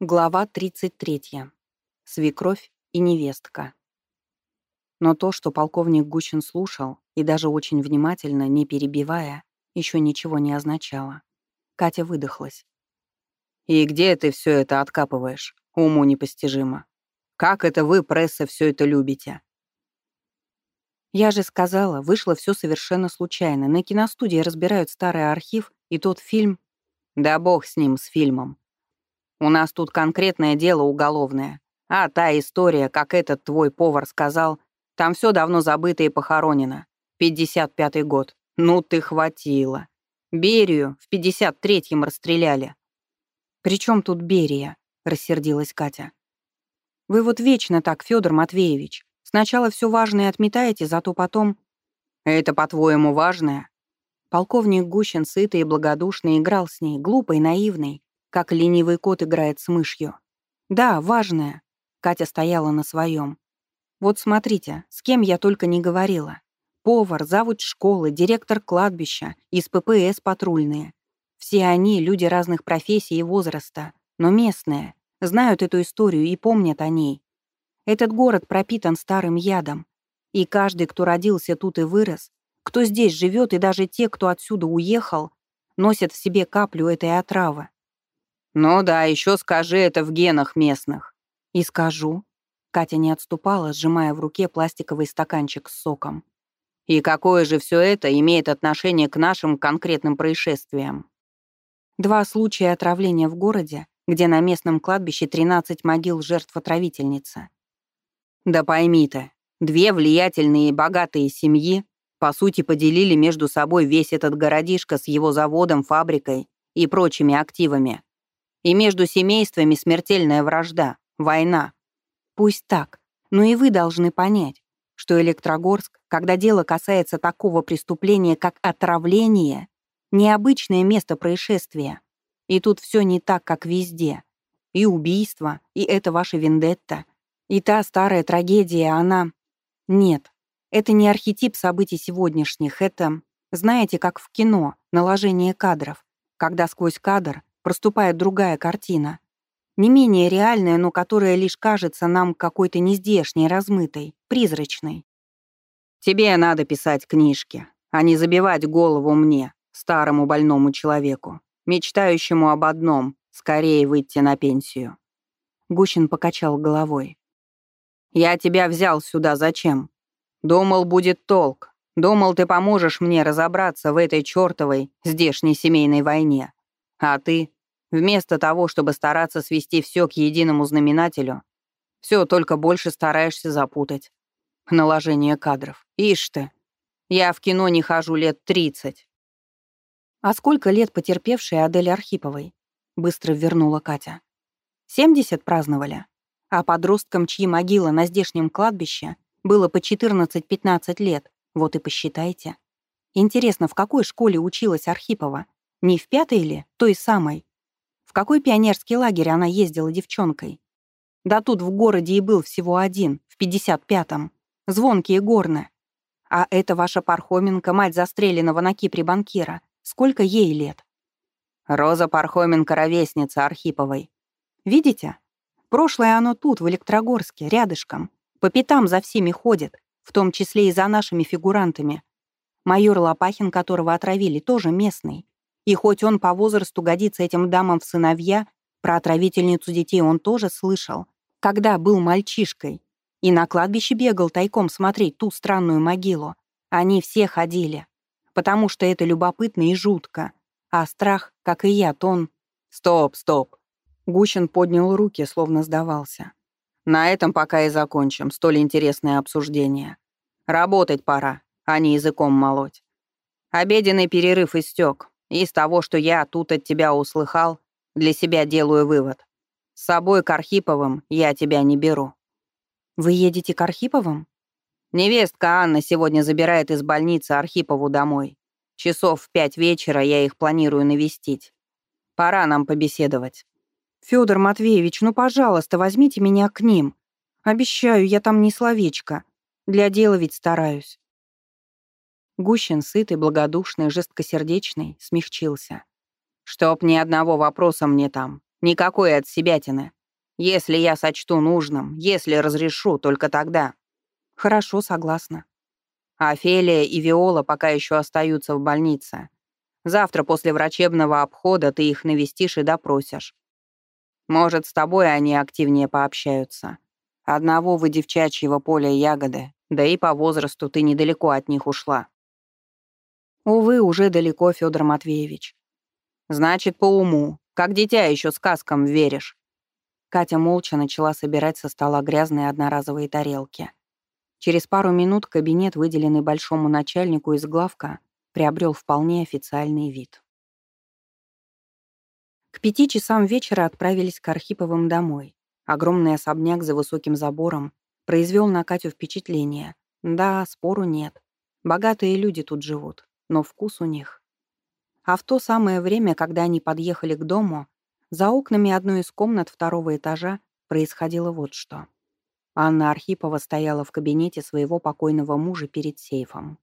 Глава 33. Свекровь и невестка. Но то, что полковник Гучин слушал, и даже очень внимательно, не перебивая, еще ничего не означало. Катя выдохлась. «И где ты все это откапываешь? Уму непостижимо. Как это вы, пресса, все это любите?» Я же сказала, вышло все совершенно случайно. На киностудии разбирают старый архив и тот фильм. Да бог с ним, с фильмом. У нас тут конкретное дело уголовное. А та история, как этот твой повар сказал, там все давно забыто и похоронено. 55-й год. Ну ты хватило. Берию в 53-м расстреляли. «При чем тут Берия?» — рассердилась Катя. «Вы вот вечно так, Федор Матвеевич. Сначала все важное отметаете, зато потом...» «Это, по-твоему, важное?» Полковник Гущин сытый и благодушный играл с ней, глупый, наивный, как ленивый кот играет с мышью. Да, важное. Катя стояла на своем. Вот смотрите, с кем я только не говорила. Повар, завуч школы, директор кладбища, из ППС патрульные. Все они люди разных профессий и возраста, но местные, знают эту историю и помнят о ней. Этот город пропитан старым ядом. И каждый, кто родился тут и вырос, кто здесь живет, и даже те, кто отсюда уехал, носят в себе каплю этой отравы. «Ну да, еще скажи это в генах местных». «И скажу». Катя не отступала, сжимая в руке пластиковый стаканчик с соком. «И какое же все это имеет отношение к нашим конкретным происшествиям?» Два случая отравления в городе, где на местном кладбище 13 могил жертв отравительницы. Да пойми ты, две влиятельные и богатые семьи по сути поделили между собой весь этот городишко с его заводом, фабрикой и прочими активами. И между семействами смертельная вражда, война. Пусть так, но и вы должны понять, что Электрогорск, когда дело касается такого преступления, как отравление, необычное место происшествия. И тут все не так, как везде. И убийство, и это ваша вендетта, и та старая трагедия, она... Нет, это не архетип событий сегодняшних, это, знаете, как в кино, наложение кадров, когда сквозь кадр проступает другая картина. Не менее реальная, но которая лишь кажется нам какой-то нездешней, размытой, призрачной. Тебе надо писать книжки, а не забивать голову мне, старому больному человеку, мечтающему об одном — скорее выйти на пенсию. Гущин покачал головой. «Я тебя взял сюда зачем? Думал, будет толк. Думал, ты поможешь мне разобраться в этой чертовой здешней семейной войне. А ты Вместо того, чтобы стараться свести все к единому знаменателю, все только больше стараешься запутать. Наложение кадров. Ишь ты. Я в кино не хожу лет тридцать. А сколько лет потерпевшей Адель Архиповой? Быстро вернула Катя. Семьдесят праздновали. А подросткам, чьи могилы на здешнем кладбище, было по 14-15 лет, вот и посчитайте. Интересно, в какой школе училась Архипова? Не в пятой ли, той самой? В какой пионерский лагерь она ездила девчонкой? Да тут в городе и был всего один, в 55-м. Звонкие горны. А это ваша Пархоменко, мать застреленного на Кипре банкира. Сколько ей лет? Роза Пархоменко, ровесница Архиповой. Видите? Прошлое оно тут, в Электрогорске, рядышком. По пятам за всеми ходит, в том числе и за нашими фигурантами. Майор Лопахин, которого отравили, тоже местный. И хоть он по возрасту годится этим дамам в сыновья, про отравительницу детей он тоже слышал, когда был мальчишкой. И на кладбище бегал тайком смотреть ту странную могилу. Они все ходили. Потому что это любопытно и жутко. А страх, как и я, тон... Стоп, стоп. Гущин поднял руки, словно сдавался. На этом пока и закончим столь интересное обсуждение. Работать пора, а не языком молоть. Обеденный перерыв истек. Из того, что я тут от тебя услыхал, для себя делаю вывод. С собой к Архиповым я тебя не беру». «Вы едете к Архиповым?» «Невестка Анна сегодня забирает из больницы Архипову домой. Часов в пять вечера я их планирую навестить. Пора нам побеседовать». «Фёдор Матвеевич, ну, пожалуйста, возьмите меня к ним. Обещаю, я там не словечко. Для дела ведь стараюсь». Гущин, сытый, благодушный, жесткосердечный, смягчился. «Чтоб ни одного вопроса мне там. Никакой от себятины. Если я сочту нужным, если разрешу, только тогда. Хорошо, согласна. Офелия и Виола пока еще остаются в больнице. Завтра после врачебного обхода ты их навестишь и допросишь. Может, с тобой они активнее пообщаются. Одного вы девчачьего поля ягоды, да и по возрасту ты недалеко от них ушла. Увы, уже далеко, Федор Матвеевич. Значит, по уму. Как дитя еще сказкам веришь. Катя молча начала собирать со стола грязные одноразовые тарелки. Через пару минут кабинет, выделенный большому начальнику из главка, приобрел вполне официальный вид. К пяти часам вечера отправились к Архиповым домой. Огромный особняк за высоким забором произвел на Катю впечатление. Да, спору нет. Богатые люди тут живут но вкус у них. А в то самое время, когда они подъехали к дому, за окнами одной из комнат второго этажа происходило вот что. Анна Архипова стояла в кабинете своего покойного мужа перед сейфом.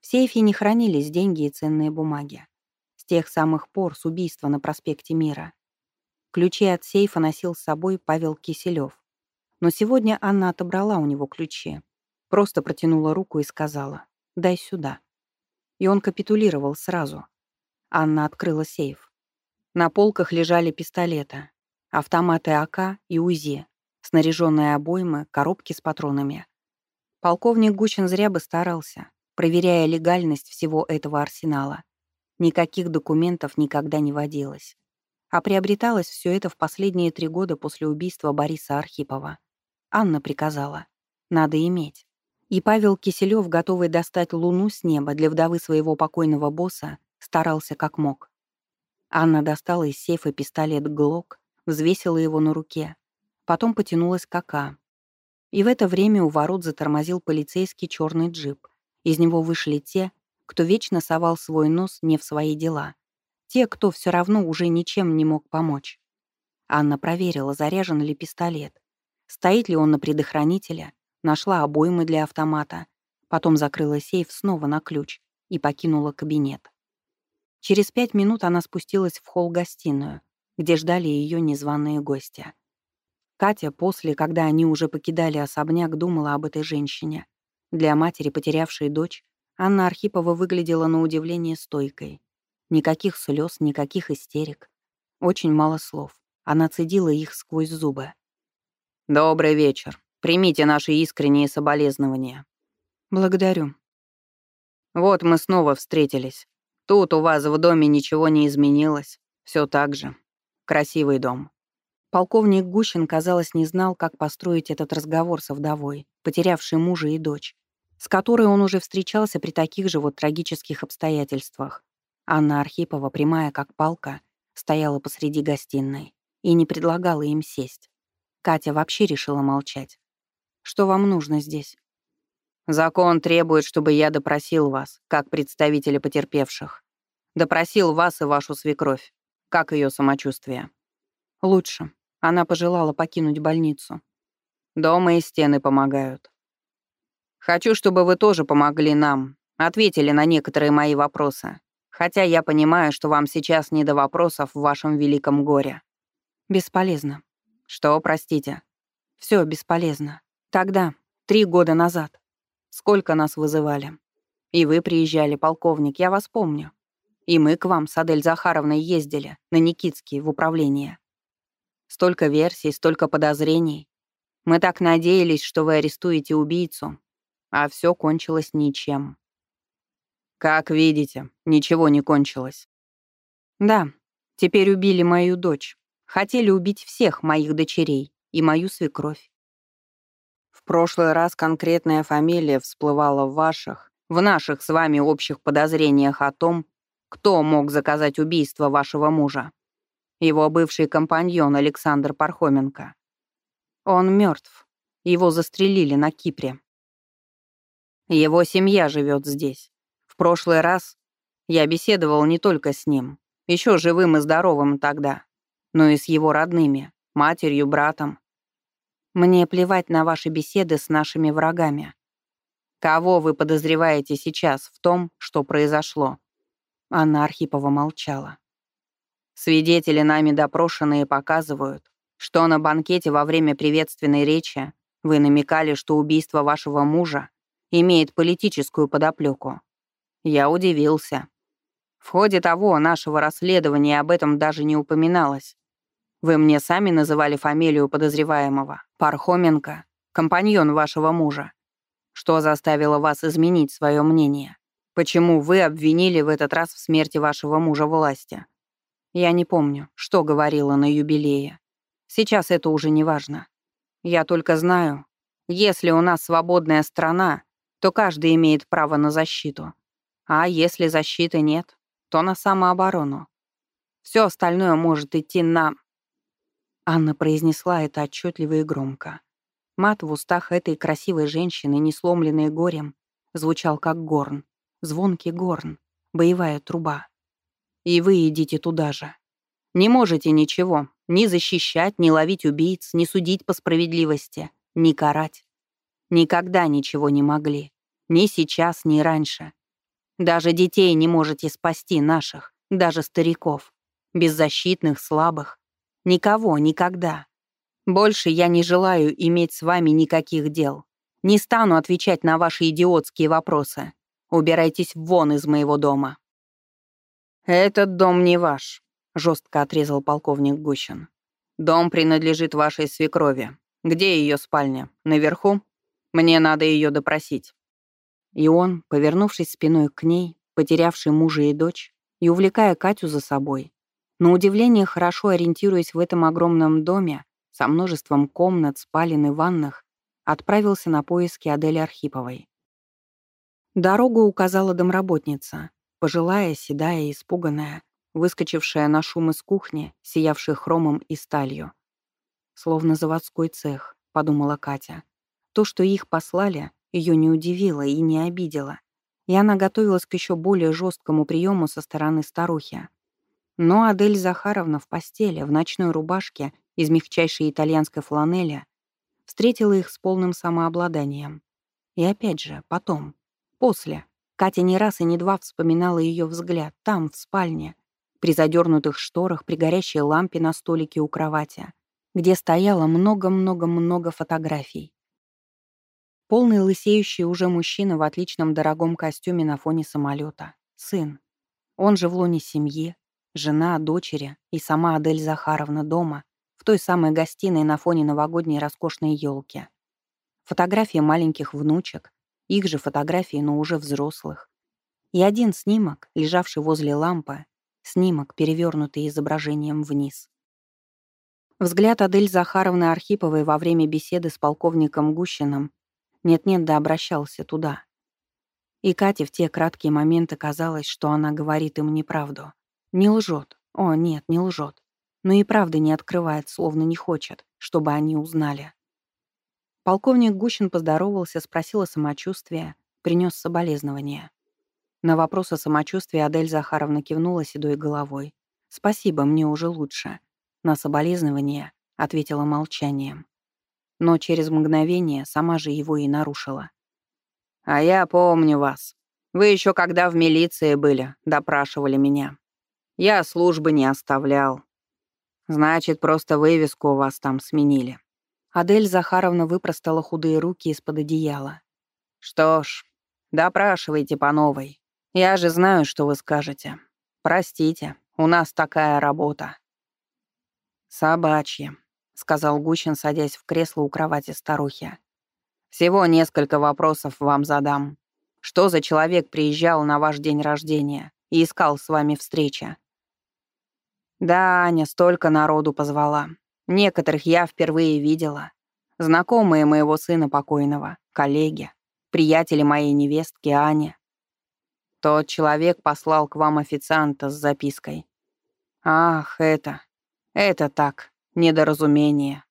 В сейфе не хранились деньги и ценные бумаги. С тех самых пор, с убийства на проспекте Мира. Ключи от сейфа носил с собой Павел Киселев. Но сегодня Анна отобрала у него ключи. Просто протянула руку и сказала «дай сюда» и он капитулировал сразу. Анна открыла сейф. На полках лежали пистолеты, автоматы АК и УЗИ, снаряженные обоймы, коробки с патронами. Полковник Гучин зря бы старался, проверяя легальность всего этого арсенала. Никаких документов никогда не водилось. А приобреталось все это в последние три года после убийства Бориса Архипова. Анна приказала. Надо иметь. И Павел Киселев, готовый достать луну с неба для вдовы своего покойного босса, старался как мог. Анна достала из сейфа пистолет «Глок», взвесила его на руке. Потом потянулась к АК. И в это время у ворот затормозил полицейский черный джип. Из него вышли те, кто вечно совал свой нос не в свои дела. Те, кто все равно уже ничем не мог помочь. Анна проверила, заряжен ли пистолет. Стоит ли он на предохранителе, Нашла обоймы для автомата. Потом закрыла сейф снова на ключ и покинула кабинет. Через пять минут она спустилась в холл-гостиную, где ждали ее незваные гости. Катя после, когда они уже покидали особняк, думала об этой женщине. Для матери, потерявшей дочь, Анна Архипова выглядела на удивление стойкой. Никаких слез, никаких истерик. Очень мало слов. Она цедила их сквозь зубы. «Добрый вечер», Примите наши искренние соболезнования». «Благодарю». «Вот мы снова встретились. Тут у вас в доме ничего не изменилось. Все так же. Красивый дом». Полковник Гущин, казалось, не знал, как построить этот разговор со вдовой, потерявшей мужа и дочь, с которой он уже встречался при таких же вот трагических обстоятельствах. Анна Архипова, прямая как палка, стояла посреди гостиной и не предлагала им сесть. Катя вообще решила молчать. Что вам нужно здесь?» «Закон требует, чтобы я допросил вас, как представителя потерпевших. Допросил вас и вашу свекровь. Как ее самочувствие?» «Лучше. Она пожелала покинуть больницу». «Дома и стены помогают». «Хочу, чтобы вы тоже помогли нам, ответили на некоторые мои вопросы. Хотя я понимаю, что вам сейчас не до вопросов в вашем великом горе». «Бесполезно». «Что, простите?» «Все бесполезно. Тогда, три года назад. Сколько нас вызывали. И вы приезжали, полковник, я вас помню. И мы к вам с Адель Захаровной ездили, на Никитский, в управление. Столько версий, столько подозрений. Мы так надеялись, что вы арестуете убийцу, а все кончилось ничем. Как видите, ничего не кончилось. Да, теперь убили мою дочь. Хотели убить всех моих дочерей и мою свекровь. Прошлый раз конкретная фамилия всплывала в ваших, в наших с вами общих подозрениях о том, кто мог заказать убийство вашего мужа. Его бывший компаньон Александр Пархоменко. Он мертв. Его застрелили на Кипре. Его семья живет здесь. В прошлый раз я беседовал не только с ним, еще живым и здоровым тогда, но и с его родными, матерью, братом, мне плевать на ваши беседы с нашими врагами. Кого вы подозреваете сейчас в том, что произошло?» Анна Архипова молчала. Свидетели нами допрошенные показывают, что на банкете во время приветственной речи вы намекали, что убийство вашего мужа имеет политическую подоплеку. Я удивился. В ходе того нашего расследования об этом даже не упоминалось. Вы мне сами называли фамилию подозреваемого. Пархоменко, компаньон вашего мужа. Что заставило вас изменить свое мнение? Почему вы обвинили в этот раз в смерти вашего мужа власти? Я не помню, что говорила на юбилее. Сейчас это уже не важно. Я только знаю, если у нас свободная страна, то каждый имеет право на защиту. А если защиты нет, то на самооборону. Все остальное может идти на... Анна произнесла это отчетливо и громко. Мат в устах этой красивой женщины, не сломленной горем, звучал как горн, звонкий горн, боевая труба. И вы идите туда же. Не можете ничего, ни защищать, ни ловить убийц, ни судить по справедливости, ни карать. Никогда ничего не могли. Ни сейчас, ни раньше. Даже детей не можете спасти наших, даже стариков. Беззащитных, слабых, Никого, никогда. Больше я не желаю иметь с вами никаких дел. Не стану отвечать на ваши идиотские вопросы. Убирайтесь вон из моего дома». «Этот дом не ваш», — жестко отрезал полковник Гущин. «Дом принадлежит вашей свекрови. Где ее спальня? Наверху? Мне надо ее допросить». И он, повернувшись спиной к ней, потерявший мужа и дочь, и увлекая Катю за собой, на удивление, хорошо ориентируясь в этом огромном доме, со множеством комнат, спален и ванных, отправился на поиски Адели Архиповой. Дорогу указала домработница, пожилая, седая и испуганная, выскочившая на шум из кухни, сиявшей хромом и сталью. «Словно заводской цех», — подумала Катя. То, что их послали, ее не удивило и не обидело, и она готовилась к еще более жесткому приему со стороны старухи. Но Адель Захаровна в постели, в ночной рубашке из мягчайшей итальянской фланели встретила их с полным самообладанием. И опять же, потом, после, Катя не раз и не два вспоминала ее взгляд там, в спальне, при задернутых шторах, при горящей лампе на столике у кровати, где стояло много-много-много фотографий. Полный лысеющий уже мужчина в отличном дорогом костюме на фоне самолета. Сын. Он же в лоне семьи, Жена, дочери и сама Адель Захаровна дома, в той самой гостиной на фоне новогодней роскошной елки. Фотографии маленьких внучек, их же фотографии, но уже взрослых. И один снимок, лежавший возле лампы, снимок, перевернутый изображением вниз. Взгляд Адель Захаровны Архиповой во время беседы с полковником Гущиным нет-нет да обращался туда. И Кате в те краткие моменты казалось, что она говорит им неправду. Не лжет. О, нет, не лжет. Но и правды не открывает, словно не хочет, чтобы они узнали. Полковник Гущин поздоровался, спросил о самочувствии, принес соболезнования. На вопрос о самочувствии Адель Захаровна кивнула седой головой. «Спасибо, мне уже лучше». На соболезнование ответила молчанием. Но через мгновение сама же его и нарушила. «А я помню вас. Вы еще когда в милиции были, допрашивали меня. Я службы не оставлял. Значит, просто вывеску у вас там сменили. Адель Захаровна выпростала худые руки из-под одеяла. Что ж, допрашивайте по новой. Я же знаю, что вы скажете. Простите, у нас такая работа. Собачья, сказал Гущин, садясь в кресло у кровати старухи. Всего несколько вопросов вам задам. Что за человек приезжал на ваш день рождения и искал с вами встречи? Да, Аня столько народу позвала. Некоторых я впервые видела. Знакомые моего сына покойного, коллеги, приятели моей невестки Ани. Тот человек послал к вам официанта с запиской. Ах, это... Это так, недоразумение.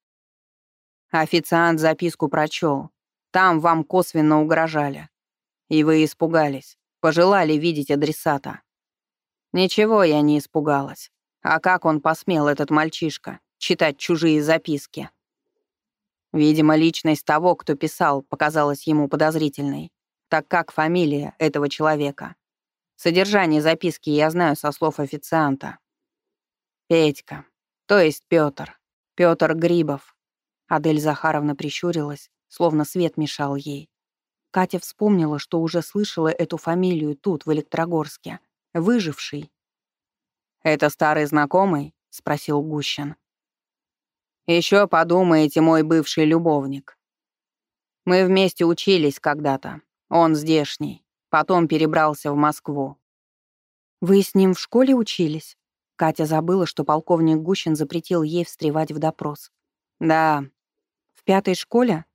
Официант записку прочел. Там вам косвенно угрожали. И вы испугались, пожелали видеть адресата. Ничего я не испугалась. А как он посмел, этот мальчишка, читать чужие записки? Видимо, личность того, кто писал, показалась ему подозрительной, так как фамилия этого человека. Содержание записки я знаю со слов официанта. Петька. То есть Пётр. Пётр Грибов. Адель Захаровна прищурилась, словно свет мешал ей. Катя вспомнила, что уже слышала эту фамилию тут, в Электрогорске. Выживший. «Это старый знакомый?» — спросил Гущин. «Еще подумаете, мой бывший любовник. Мы вместе учились когда-то. Он здешний. Потом перебрался в Москву. «Вы с ним в школе учились?» Катя забыла, что полковник Гущин запретил ей встревать в допрос. «Да». «В пятой школе?»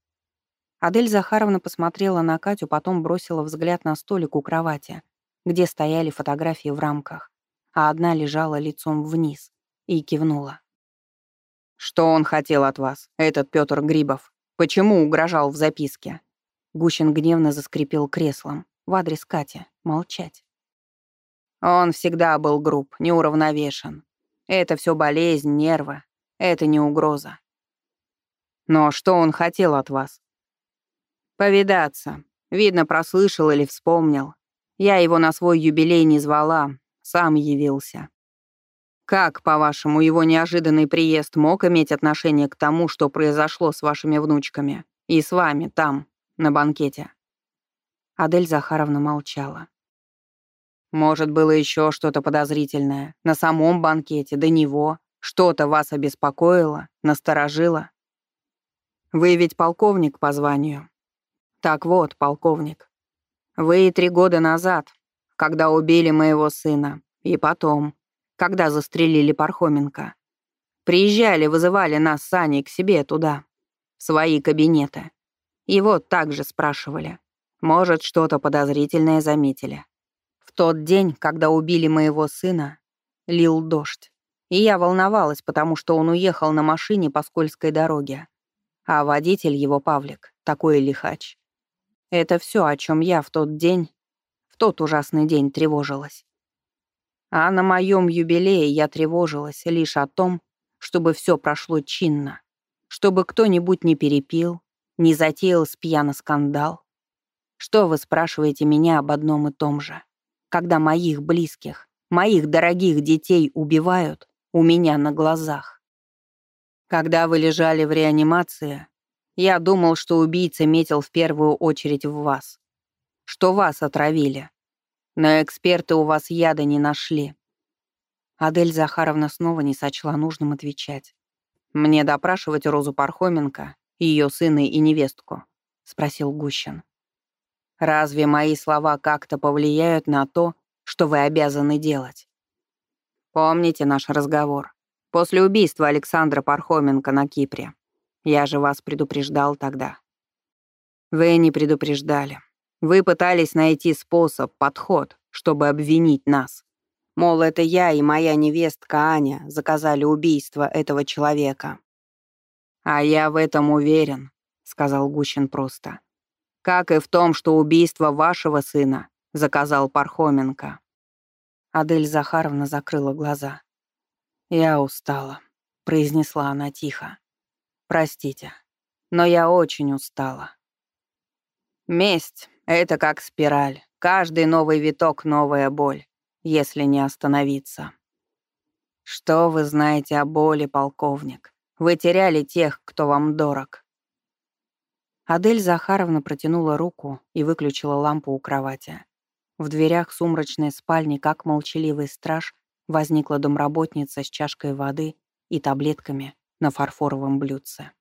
Адель Захаровна посмотрела на Катю, потом бросила взгляд на столик у кровати, где стояли фотографии в рамках, а одна лежала лицом вниз, и кивнула. «Что он хотел от вас, этот Пётр Грибов? Почему угрожал в записке?» Гущин гневно заскрипел креслом. В адрес Кати. Молчать. Он всегда был груб, неуравновешен. Это все болезнь, нервы. Это не угроза. Но что он хотел от вас? Повидаться. Видно, прослышал или вспомнил. Я его на свой юбилей не звала, сам явился. Как, по-вашему, его неожиданный приезд мог иметь отношение к тому, что произошло с вашими внучками и с вами там, на банкете?» Адель Захаровна молчала. Может, было еще что-то подозрительное. На самом банкете, до него. Что-то вас обеспокоило, насторожило. Вы ведь полковник по званию. Так вот, полковник. Вы три года назад, когда убили моего сына, и потом, когда застрелили Пархоменко, приезжали, вызывали нас с Аней к себе туда, в свои кабинеты. И вот так же спрашивали. Может, что-то подозрительное заметили тот день, когда убили моего сына, лил дождь. И я волновалась, потому что он уехал на машине по скользкой дороге. А водитель его, Павлик, такой лихач. Это все, о чем я в тот день, в тот ужасный день тревожилась. А на моем юбилее я тревожилась лишь о том, чтобы все прошло чинно, чтобы кто-нибудь не перепил, не затеял с пьяно скандал. Что вы спрашиваете меня об одном и том же? когда моих близких, моих дорогих детей убивают у меня на глазах. Когда вы лежали в реанимации, я думал, что убийца метил в первую очередь в вас, что вас отравили. Но эксперты у вас яда не нашли. Адель Захаровна снова не сочла нужным отвечать. «Мне допрашивать Розу Пархоменко, ее сына и невестку?» — спросил Гущин. Разве мои слова как-то повлияют на то, что вы обязаны делать? Помните наш разговор? После убийства Александра Пархоменко на Кипре. Я же вас предупреждал тогда. Вы не предупреждали. Вы пытались найти способ, подход, чтобы обвинить нас. Мол, это я и моя невестка Аня заказали убийство этого человека. «А я в этом уверен», — сказал Гущин просто как и в том, что убийство вашего сына заказал Пархоменко». Адель Захаровна закрыла глаза. «Я устала», — произнесла она тихо. «Простите, но я очень устала». «Месть — это как спираль. Каждый новый виток — новая боль, если не остановиться». «Что вы знаете о боли, полковник? Вы теряли тех, кто вам дорог. Адель Захаровна протянула руку и выключила лампу у кровати. В дверях сумрачной спальни, как молчаливый страж, возникла домработница с чашкой воды и таблетками на фарфоровом блюдце.